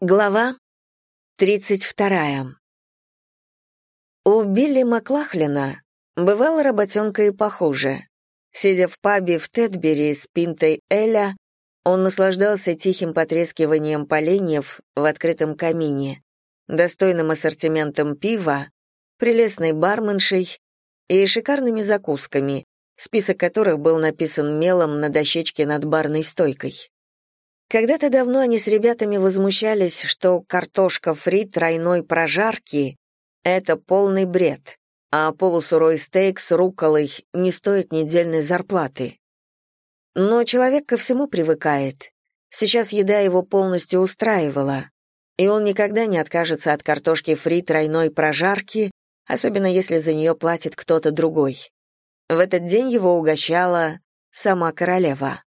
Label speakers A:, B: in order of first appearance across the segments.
A: Глава 32. У Билли Маклахлина бывала работенка и похуже. Сидя в пабе в Тедбери с пинтой Эля, он наслаждался тихим потрескиванием поленьев в открытом камине, достойным ассортиментом пива, прелестной барменшей и шикарными закусками, список которых был написан мелом на дощечке над барной стойкой. Когда-то давно они с ребятами возмущались, что картошка фри тройной прожарки — это полный бред, а полусурой стейк с рукколой не стоит недельной зарплаты. Но человек ко всему привыкает. Сейчас еда его полностью устраивала, и он никогда не откажется от картошки фри тройной прожарки, особенно если за нее платит кто-то другой. В этот день его угощала сама королева.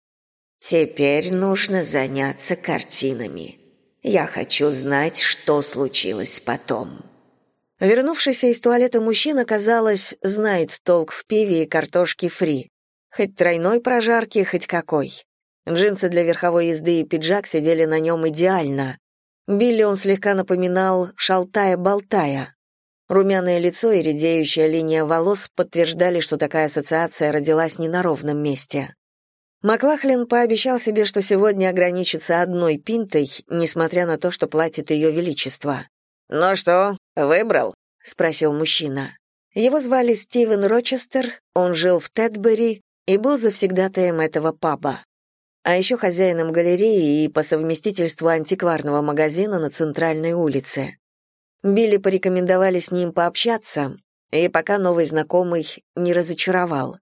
A: Теперь нужно заняться картинами. Я хочу знать, что случилось потом. Вернувшийся из туалета мужчина, казалось, знает толк в пиве и картошке фри. Хоть тройной прожарки, хоть какой. Джинсы для верховой езды и пиджак сидели на нем идеально. Билли он слегка напоминал шалтая-болтая. Румяное лицо и редеющая линия волос подтверждали, что такая ассоциация родилась не на ровном месте. Маклахлин пообещал себе, что сегодня ограничится одной пинтой, несмотря на то, что платит ее величество.
B: «Ну что, выбрал?»
A: — спросил мужчина. Его звали Стивен Рочестер, он жил в Тедбери и был завсегдатаем этого паба. А еще хозяином галереи и по совместительству антикварного магазина на центральной улице. Билли порекомендовали с ним пообщаться, и пока новый знакомый не разочаровал.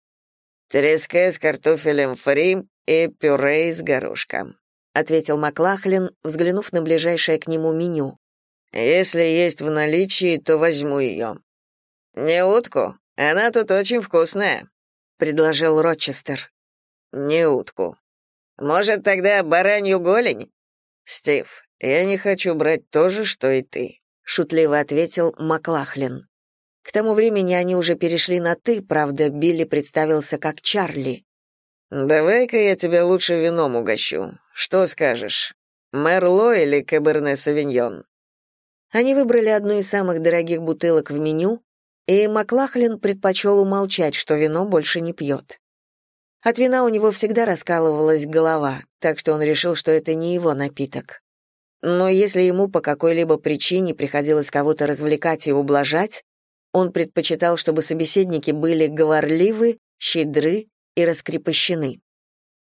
B: «Треска с картофелем фри и пюре из горошка», — ответил Маклахлин, взглянув на ближайшее к нему меню. «Если есть в наличии, то возьму ее». «Не утку, она тут очень вкусная», — предложил Рочестер. «Не утку. Может, тогда баранью голень?» «Стив, я не хочу брать то же, что и ты», — шутливо ответил Маклахлин. К тому времени они уже перешли на «ты», правда, Билли представился как Чарли. «Давай-ка я тебя лучше вином угощу. Что скажешь, Мерло или Каберне Савиньон?» Они выбрали одну из самых дорогих бутылок в меню, и Маклахлин предпочел умолчать, что вино больше не пьет. От вина у него всегда раскалывалась голова, так что он решил, что это не его напиток. Но если ему по какой-либо причине приходилось кого-то развлекать и ублажать, он предпочитал, чтобы собеседники были говорливы, щедры и раскрепощены.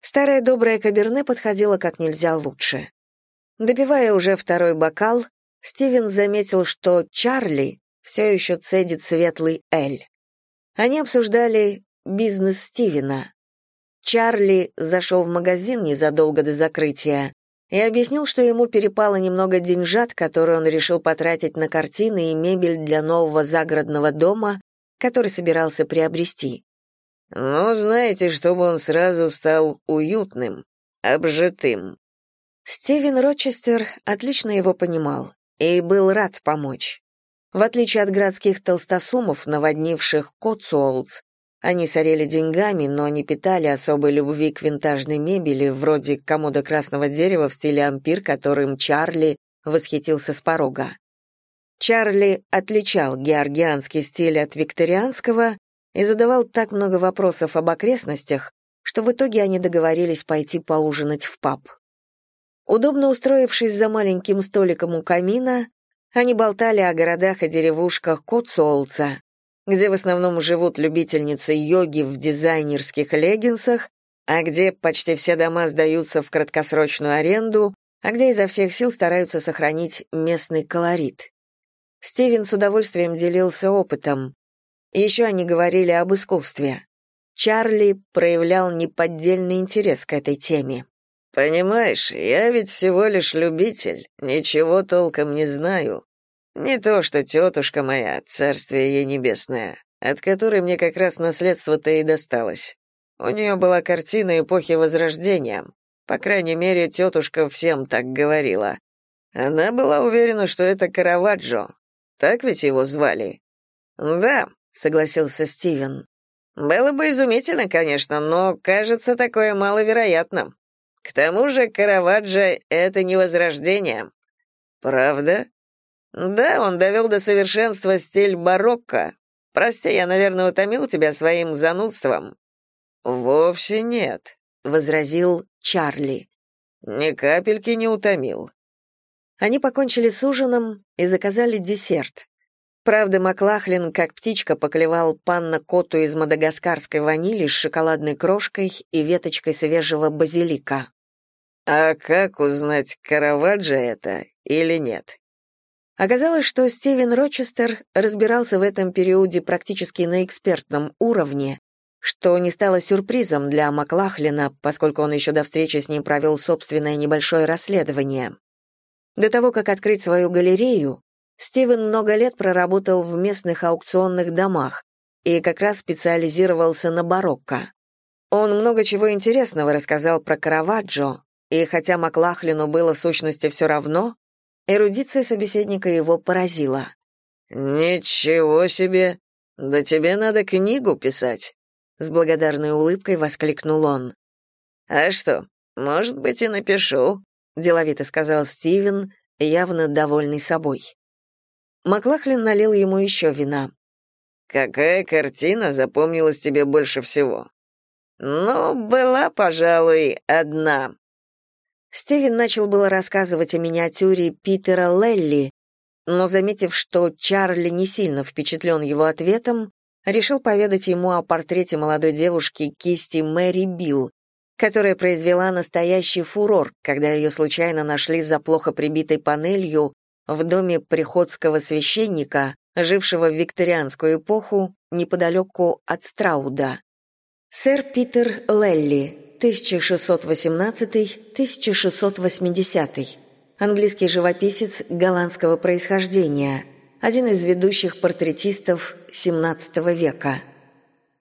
B: Старая добрая Каберне подходила как нельзя лучше. Допивая уже второй бокал, Стивен заметил, что Чарли все еще цедит светлый эль. Они обсуждали бизнес Стивена. Чарли зашел в магазин незадолго до закрытия и объяснил, что ему перепало немного деньжат, которые он решил потратить на картины и мебель для нового загородного дома, который собирался приобрести. «Ну, знаете, чтобы он сразу стал уютным, обжитым». Стивен Рочестер отлично его понимал и был рад помочь. В отличие от городских толстосумов, наводнивших Котсуолтс, они сорели деньгами, но не питали особой любви к винтажной мебели, вроде комода красного дерева в стиле ампир, которым Чарли восхитился с порога. Чарли отличал георгианский стиль от викторианского и задавал так много вопросов об окрестностях, что в итоге они договорились пойти поужинать в паб. Удобно устроившись за маленьким столиком у камина, они болтали о городах и деревушках Котсуолца, где в основном живут любительницы йоги в дизайнерских леггинсах, а где почти все дома сдаются в краткосрочную аренду, а где изо всех сил стараются сохранить местный колорит. Стивен с удовольствием делился опытом. Еще они говорили об искусстве. Чарли проявлял неподдельный интерес к этой теме. «Понимаешь, я ведь всего лишь любитель, ничего толком не знаю. Не то, что тетушка моя, царствие ей небесное, от которой мне как раз наследство-то и досталось. У нее была картина эпохи Возрождения. По крайней мере, тетушка всем так говорила. Она была уверена, что это Караваджо. Так ведь его звали? Да, согласился Стивен. Было бы изумительно, конечно, но, кажется, такое маловероятно. К тому же Караваджо — это не Возрождение. Правда? Да, он довел до совершенства стиль барокко. Прости, я, наверное, утомил тебя своим занудством. Вовсе нет, возразил Чарли. Ни капельки не утомил.
A: Они покончили с ужином и заказали десерт. Правда, Маклахлин, как птичка, поклевал панна-коту из мадагаскарской ванили с шоколадной крошкой и веточкой свежего базилика.
B: «А как узнать, Караваджо это или нет?»
A: Оказалось, что Стивен Рочестер разбирался в этом периоде практически на экспертном уровне, что не стало сюрпризом для Маклахлина, поскольку он еще до встречи с ним провел собственное небольшое расследование. До того, как открыть свою галерею, Стивен много лет проработал в местных аукционных домах и как раз специализировался на барокко. Он много чего интересного рассказал про Караваджо, и хотя Маклахлину было в сущности все равно, эрудиция собеседника его поразила.
B: «Ничего себе! Да тебе надо книгу писать!» С благодарной улыбкой воскликнул он. «А что, может быть, и напишу», — деловито сказал Стивен, явно довольный собой. Маклахлин налил ему еще вина. «Какая картина запомнилась тебе больше всего?» «Ну, была, пожалуй, одна»,
A: Стивен начал было рассказывать о миниатюре Питера Лелли, но, заметив, что Чарли не сильно впечатлен его ответом, решил поведать ему о портрете молодой девушки кисти Мэри Билл, которая произвела настоящий фурор, когда ее случайно нашли за плохо прибитой панелью в доме приходского священника, жившего в викторианскую эпоху неподалеку от Страуда. Сэр Питер Лелли, 1618-1680. Английский живописец голландского происхождения, один из ведущих портретистов XVII века.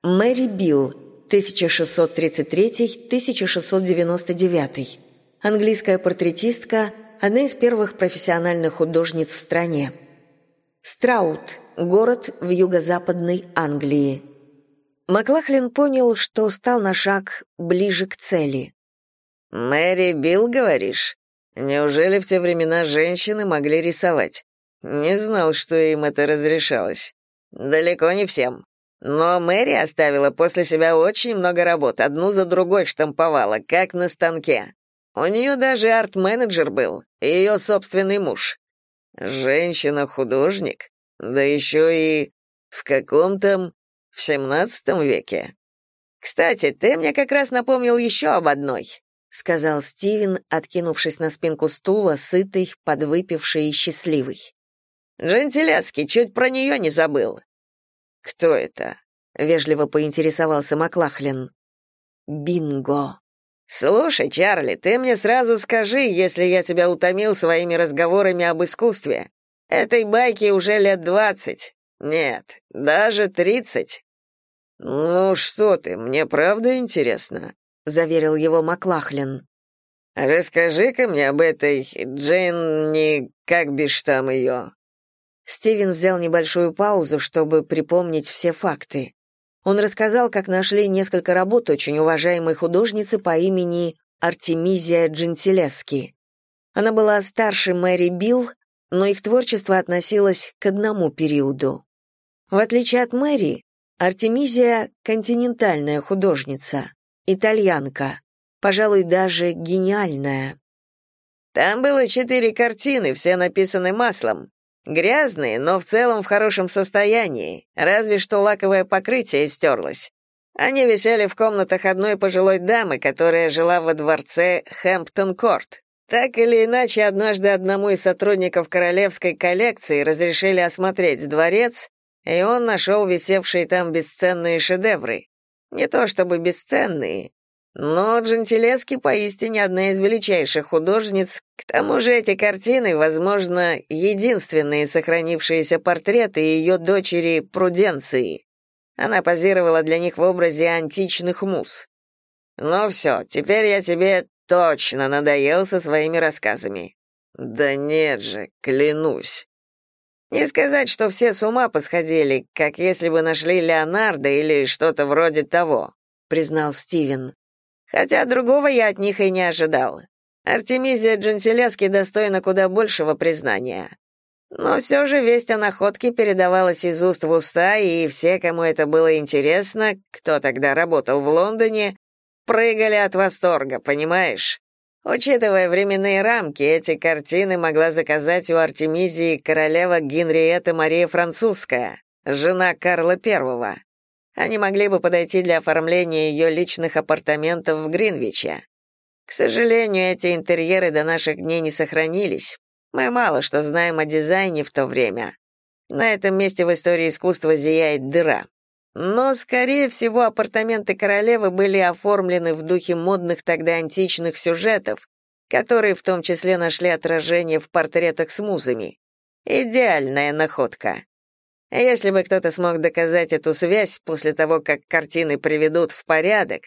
A: Мэри Билл, 1633-1699. Английская портретистка, одна из первых профессиональных художниц в стране. Страут – город в юго-западной Англии. Маклахлин понял, что стал на шаг ближе к цели.
B: «Мэри Билл, говоришь? Неужели в те времена женщины могли рисовать? Не знал, что им это разрешалось. Далеко не всем. Но Мэри оставила после себя очень много работ, одну за другой штамповала, как на станке. У нее даже арт-менеджер был, ее собственный муж. Женщина-художник, да еще и в каком то в семнадцатом веке. Кстати, ты мне как раз напомнил еще об одной, сказал Стивен, откинувшись на спинку стула, сытый, подвыпивший и счастливый. Джентилески чуть про нее не забыл. Кто это? вежливо поинтересовался Маклахлин. Бинго. Слушай, Чарли, ты мне сразу скажи, если я тебя утомил своими разговорами об искусстве. Этой байке уже лет двадцать. Нет, даже тридцать. Ну что ты, мне правда интересно, заверил его Маклахлин. Расскажи-ка мне об этой Дженни, как бишь там ее?»
A: Стивен взял небольшую паузу, чтобы припомнить все факты. Он рассказал, как нашли несколько работ очень уважаемой художницы по имени Артемизия Джентилески. Она была старше Мэри Билл, но их творчество относилось к одному периоду. В отличие от Мэри, Артемизия — континентальная художница, итальянка, пожалуй, даже гениальная.
B: Там было четыре картины, все написаны маслом. Грязные, но в целом в хорошем состоянии, разве что лаковое покрытие стерлось. Они висели в комнатах одной пожилой дамы, которая жила во дворце Хэмптон-Корт. Так или иначе, однажды одному из сотрудников королевской коллекции разрешили осмотреть дворец, и он нашел висевшие там бесценные шедевры. Не то чтобы бесценные, но Джентилески поистине одна из величайших художниц. К тому же эти картины, возможно, единственные сохранившиеся портреты ее дочери Пруденции. Она позировала для них в образе античных мус. Ну все, теперь я тебе точно надоел со своими рассказами. Да нет же, клянусь. Не сказать, что все с ума посходили, как если бы нашли Леонардо или что-то вроде того, признал Стивен. Хотя другого я от них и не ожидал. Артемизия Джентилески достойна куда большего признания. Но все же весть о находке передавалась из уст в уста, и все, кому это было интересно, кто тогда работал в Лондоне, прыгали от восторга, понимаешь? Учитывая временные рамки, эти картины могла заказать у Артемизии королева Генриетта Мария Французская, жена Карла I. Они могли бы подойти для оформления ее личных апартаментов в Гринвиче. К сожалению, эти интерьеры до наших дней не сохранились. Мы мало что знаем о дизайне в то время. На этом месте в истории искусства зияет дыра. Но, скорее всего, апартаменты королевы были оформлены в духе модных тогда античных сюжетов, которые в том числе нашли отражение в портретах с музами. Идеальная находка. Если бы кто-то смог доказать эту связь после того, как картины приведут в порядок,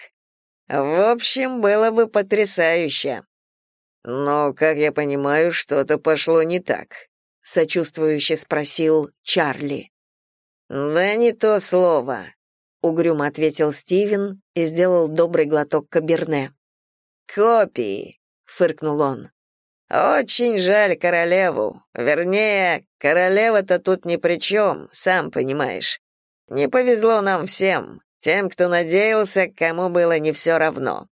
B: в общем, было бы потрясающе. Но, как я понимаю, что-то пошло не так, сочувствующе спросил Чарли. Да не то слово, угрюмо ответил Стивен и сделал добрый глоток каберне. Копии, фыркнул он. Очень жаль королеву. Вернее, королева-то тут ни при чем, сам понимаешь. Не повезло нам всем. Тем, кто надеялся, кому было не все равно.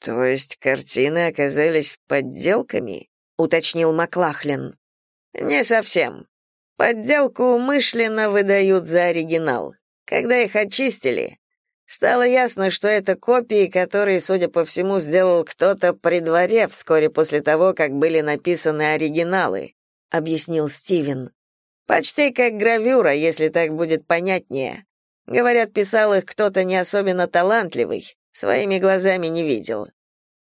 B: То есть картины оказались подделками, уточнил Маклахлин. Не совсем. Подделку умышленно выдают за оригинал. Когда их очистили, стало ясно, что это копии, которые, судя по всему, сделал кто-то при дворе вскоре после того, как были написаны оригиналы, объяснил Стивен. Почти как гравюра, если так будет понятнее. Говорят, писал их кто-то не особенно талантливый, своими глазами не видел.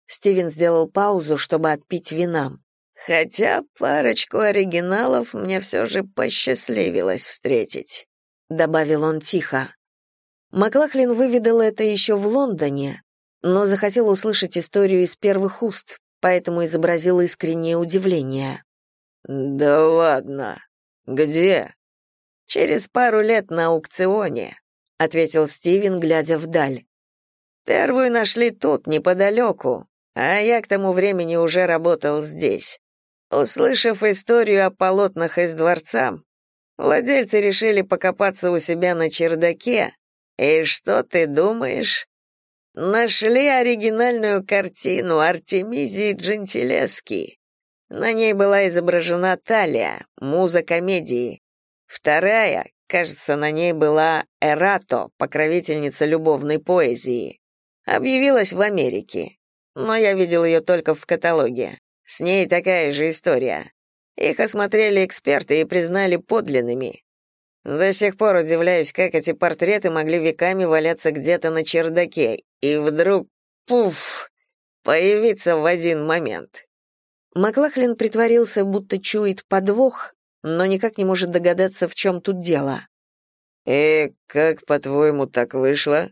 B: Стивен сделал паузу, чтобы отпить вина. Хотя парочку оригиналов мне все же посчастливилось встретить, добавил он тихо. Маклахлин выведал это еще в Лондоне, но захотел услышать историю из первых уст, поэтому изобразил искреннее удивление. Да ладно. Где? Через пару лет на аукционе ответил Стивен, глядя вдаль. Первую нашли тут, неподалеку, а я к тому времени уже работал здесь. Услышав историю о полотнах из дворца, владельцы решили покопаться у себя на чердаке, и что ты думаешь? Нашли оригинальную картину Артемизии Джентилески. На ней была изображена Талия, муза комедии. Вторая Кажется, на ней была Эрато, покровительница любовной поэзии. Объявилась в Америке. Но я видел ее только в каталоге. С ней такая же история. Их осмотрели эксперты и признали подлинными. До сих пор удивляюсь, как эти портреты могли веками валяться где-то на чердаке, и вдруг, пуф, появиться в один момент. Маклахлин притворился, будто чует подвох, но никак не может догадаться, в чем тут дело. «И «Э, как, по-твоему, так вышло?»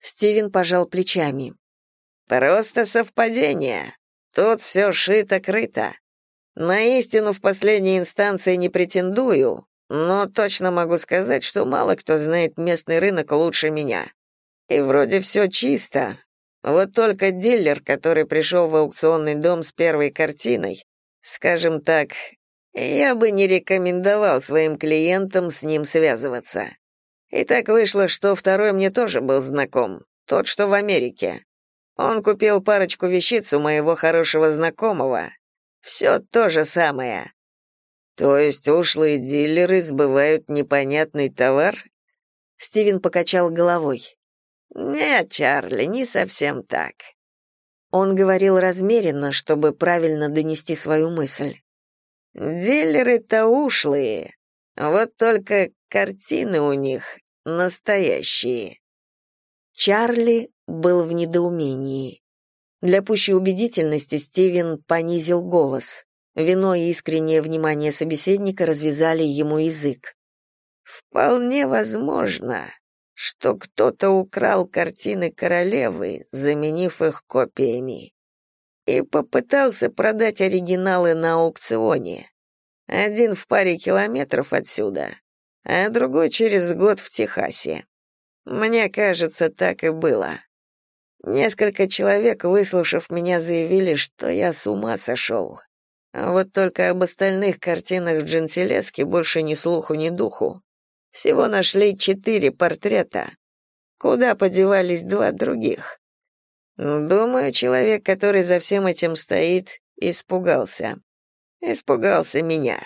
B: Стивен пожал плечами. «Просто совпадение. Тут все шито-крыто. На истину в последней инстанции не претендую, но точно могу сказать, что мало кто знает местный рынок лучше меня. И вроде все чисто. Вот только дилер, который пришел в аукционный дом с первой картиной, скажем так, я бы не рекомендовал своим клиентам с ним связываться. И так вышло, что второй мне тоже был знаком, тот, что в Америке. Он купил парочку вещиц у моего хорошего знакомого. Все то же самое. То есть ушлые дилеры сбывают непонятный товар? Стивен покачал головой. Нет, Чарли, не совсем так. Он говорил размеренно, чтобы правильно донести свою мысль. Дилеры-то ушлые, вот только картины у них настоящие. Чарли был в недоумении. Для пущей убедительности Стивен понизил голос. Вино и искреннее внимание собеседника развязали ему язык. Вполне возможно, что кто-то украл картины королевы, заменив их копиями и попытался продать оригиналы на аукционе. Один в паре километров отсюда, а другой через год в Техасе. Мне кажется, так и было. Несколько человек, выслушав меня, заявили, что я с ума сошел. А вот только об остальных картинах Джентилески больше ни слуху, ни духу. Всего нашли четыре портрета. Куда подевались два других? Думаю, человек, который за всем этим стоит, испугался. Испугался меня.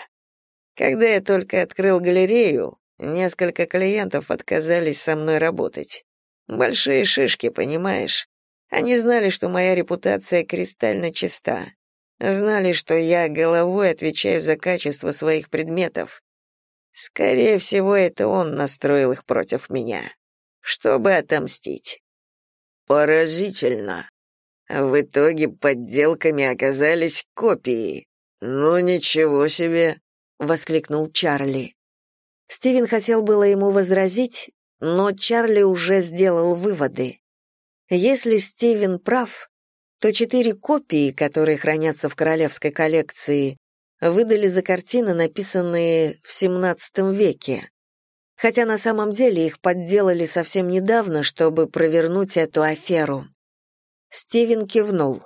B: Когда я только открыл галерею, несколько клиентов отказались со мной работать. Большие шишки, понимаешь? Они знали, что моя репутация кристально чиста. Знали, что я головой отвечаю за качество своих предметов. Скорее всего, это он настроил их против меня, чтобы отомстить. Поразительно. В итоге подделками оказались копии. Ну ничего себе, воскликнул Чарли.
A: Стивен хотел было ему возразить, но Чарли уже сделал выводы. Если Стивен прав, то четыре копии, которые хранятся в королевской коллекции, выдали за картины, написанные в XVII веке. Хотя на самом деле их подделали совсем недавно, чтобы провернуть эту аферу. Стивен кивнул.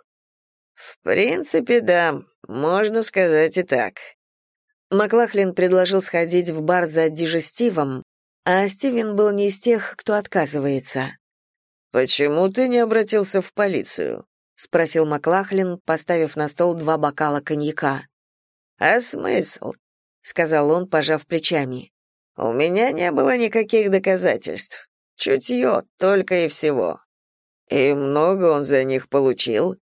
B: «В принципе, да, можно сказать и так».
A: Маклахлин предложил сходить в бар за дижестивом, а Стивен был не из тех, кто отказывается.
B: «Почему ты не обратился в полицию?» — спросил Маклахлин, поставив на стол два бокала коньяка. «А смысл?» — сказал он, пожав плечами. «У меня не было никаких доказательств. Чутье только и всего. И много он за них получил?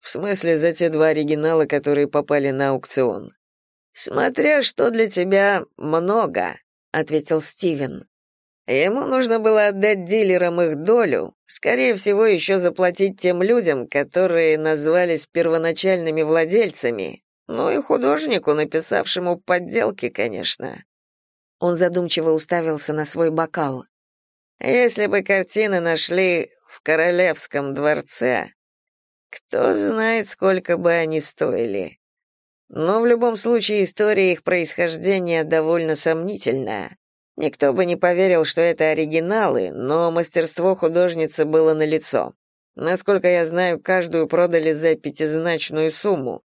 B: В смысле, за те два оригинала, которые попали на аукцион?» «Смотря что для тебя много», — ответил Стивен. Ему нужно было отдать дилерам их долю, скорее всего, еще заплатить тем людям, которые назвались первоначальными владельцами, ну и художнику, написавшему подделки, конечно.
A: Он задумчиво уставился на свой бокал.
B: Если бы картины нашли в королевском дворце, кто знает, сколько бы они стоили. Но в любом случае история их происхождения довольно сомнительная. Никто бы не поверил, что это оригиналы, но мастерство художницы было налицо. Насколько я знаю, каждую продали за пятизначную сумму.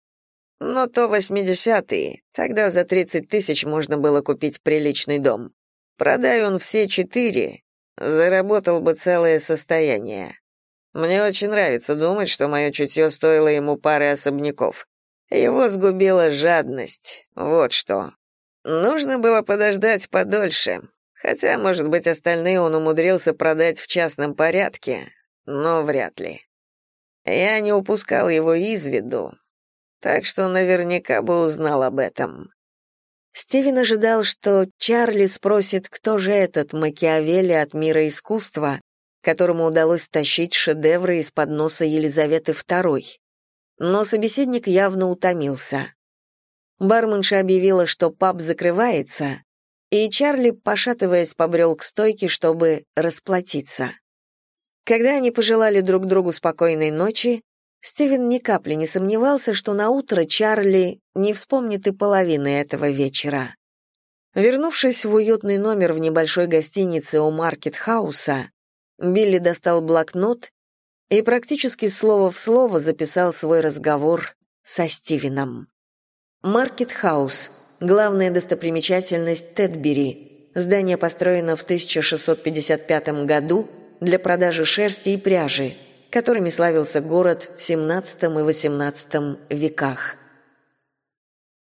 B: Но то восьмидесятые, тогда за тридцать тысяч можно было купить приличный дом. Продай он все четыре, заработал бы целое состояние. Мне очень нравится думать, что мое чутье стоило ему пары особняков. Его сгубила жадность, вот что. Нужно было подождать подольше, хотя, может быть, остальные он умудрился продать в частном порядке, но вряд ли. Я не упускал его из виду, так что наверняка бы узнал об этом.
A: Стивен ожидал, что Чарли спросит, кто же этот Макиавелли от мира искусства, которому удалось тащить шедевры из-под носа Елизаветы II. Но собеседник явно утомился. Барменша объявила, что паб закрывается, и Чарли, пошатываясь, побрел к стойке, чтобы расплатиться. Когда они пожелали друг другу спокойной ночи, Стивен ни капли не сомневался, что на утро Чарли не вспомнит и половины этого вечера. Вернувшись в уютный номер в небольшой гостинице у Маркет-хауса, Билли достал блокнот и практически слово в слово записал свой разговор со Стивеном. Маркет-хаус – главная достопримечательность Тетбери. Здание построено в 1655 году для продажи шерсти и пряжи, которыми славился город в XVII и XVIII веках.